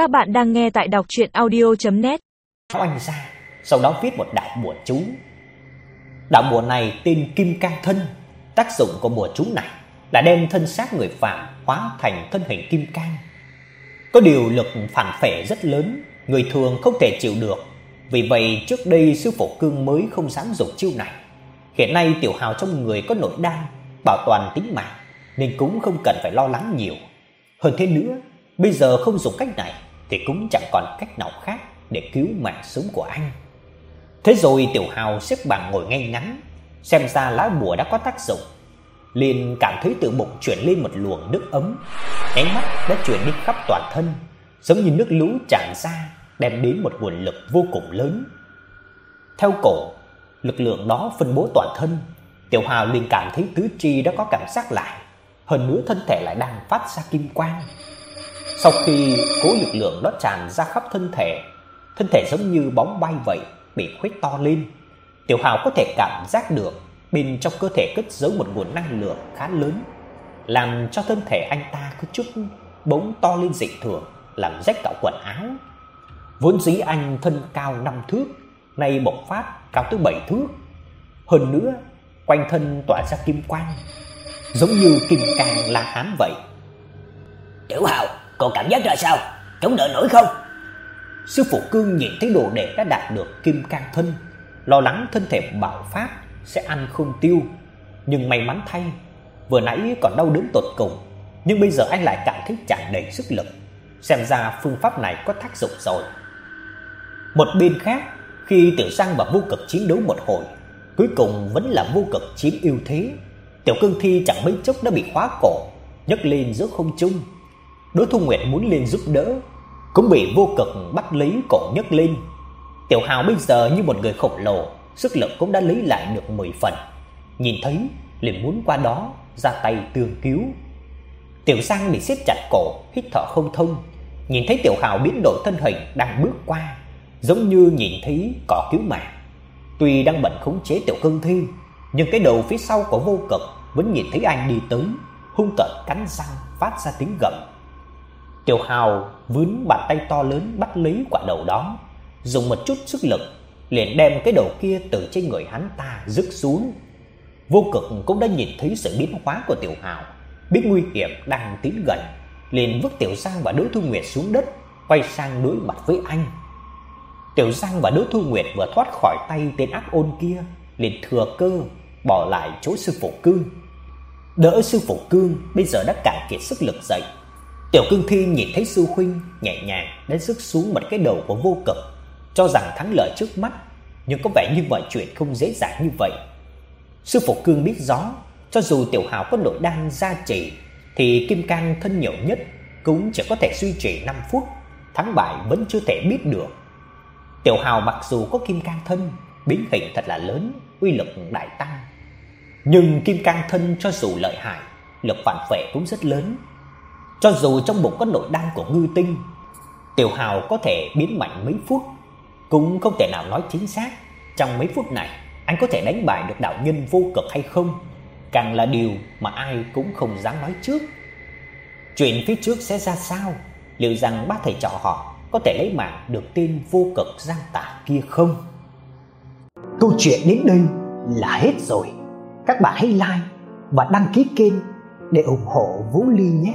Các bạn đang nghe tại đọc chuyện audio.net Tháo anh ra, sau đó viết một đạo bùa chú. Đạo bùa này tên Kim Cang Thân, tác dụng của bùa chú này là đem thân xác người phạm hóa thành thân hình kim cang. Có điều lực phản phệ rất lớn, người thường không thể chịu được. Vì vậy trước đây sư phụ cương mới không dám dùng chiêu này. Hiện nay tiểu hào trong người có nội đan, bảo toàn tính mạng nên cũng không cần phải lo lắng nhiều. Hơn thế nữa, bây giờ không dùng cách này thì cũng chẳng còn cách nào khác để cứu mạng sống của anh. Thế rồi Tiểu Hào xếp bằng ngồi ngay ngắn, xem ra lá bùa đã có tác dụng. Liền cảm thấy từ bụng chuyển lên một luồng nước ấm, ánh mắt đã chuyển đi khắp toàn thân, giống như nước lũ tràn ra, đem đến một nguồn lực vô cùng lớn. Theo cổ, lực lượng đó phân bố toàn thân, Tiểu Hào liền cảm thấy tứ chi đã có cảm giác lại, hơn nữa thân thể lại đang phát ra kim quang. Sau khi cố lực lượng đó tràn ra khắp thân thể, thân thể giống như bóng bay vậy, bị khuếch to lên. Tiểu Hào có thể cảm giác được bên trong cơ thể cất giấu một nguồn năng lượng khá lớn, làm cho thân thể anh ta cứ chút bỗng to lên dị thường, làm rách cả quần áo. Vốn dĩ anh thân cao 5 thước, nay bộc phát cao tới 7 thước. Hơn nữa, quanh thân tỏa ra kim quang, giống như kim cang la hán vậy. Tiểu Hào, cậu cảm giác ra sao? Chống đỡ nổi không? Sư phụ Cương nhìn thấy đồ đệ đã đạt được kim cang thân, lo lắng thân thể bạo phát sẽ ăn không tiêu, nhưng may mắn thay, vừa nãy còn đau đớn tột cùng, nhưng bây giờ anh lại cảm thấy tràn đầy sức lực, xem ra phương pháp này có tác dụng rồi. Một bên khác, khi Tiểu sang và Vô Cực chiến đấu một hồi, cuối cùng vẫn là Vô Cực chiếm ưu thế. Tiểu Cương Thi chẳng mấy chốc đã bị khóa cổ, nhấc lên giữa không trung. Đỗ Thu Nguyệt muốn lên giúp đỡ, cũng bị Vô Cực bắt lấy cổ nhấc lên. Tiểu Hào bây giờ như một người khổng lồ, sức lực cũng đã lấy lại được 10 phần. Nhìn thấy, liền muốn qua đó ra tay tương cứu. Tiểu Giang bị siết chặt cổ, hít thở không thông. Nhìn thấy Tiểu Hào biến đổi thân hình đang bước qua, giống như nhìn thấy cỏ cứu mạng. Tuy đang bận khống chế Tiểu Cương Thi, nhưng cái đầu phía sau của Vô Cực vẫn nhìn thấy anh đi tới, hung tợn cắn răng phát ra tiếng gầm. Tiểu Hào vướng bàn tay to lớn bắt lấy quả đầu đó, dùng một chút sức lực liền đem cái đầu kia từ trên người hắn ta rứt xuống. Vô Cực cũng đã nhìn thấy sự biến hóa của Tiểu Hào, biết nguy hiểm đang tiến gần, liền vứt Tiểu Giang và Đỗ Thu Nguyệt xuống đất, quay sang đối mặt với anh. Tiểu Giang và Đỗ Thu Nguyệt vừa thoát khỏi tay tên ác ôn kia, liền thừa cơ bỏ lại chỗ sư phụ Cương. Đỡ sư phụ Cương bây giờ đã cạn kiệt sức lực dậy. Tiểu Cương Thi nhìn thấy sư huynh nhẹ nhàng đến sức xuống một cái đầu của vô cực, cho rằng thắng lợi trước mắt, nhưng có vẻ như mọi chuyện không dễ dàng như vậy. Sư phụ Cương biết rõ, cho dù Tiểu Hào có nội đan gia trì thì kim cang thân nhiều nhất cũng chỉ có thể duy trì 5 phút, thắng bại vẫn chưa thể biết được. Tiểu Hào mặc dù có kim cang thân, biến hình thật là lớn, uy lực đại tăng. Nhưng kim cang thân cho dù lợi hại, lực phản phệ cũng rất lớn. Cho dù trong bụng có nội đan của ngư tinh, Tiểu Hào có thể biến mạnh mấy phút, cũng không thể nào nói chính xác trong mấy phút này anh có thể đánh bại được đạo nhân vô cực hay không, càng là điều mà ai cũng không dám nói trước. Chuyện phía trước sẽ ra sao, liệu rằng ba thầy trò họ có thể lấy mạng được tên vô cực giang tà kia không? Câu chuyện đến đây là hết rồi. Các bạn hãy like và đăng ký kênh để ủng hộ Vũ Ly nhé.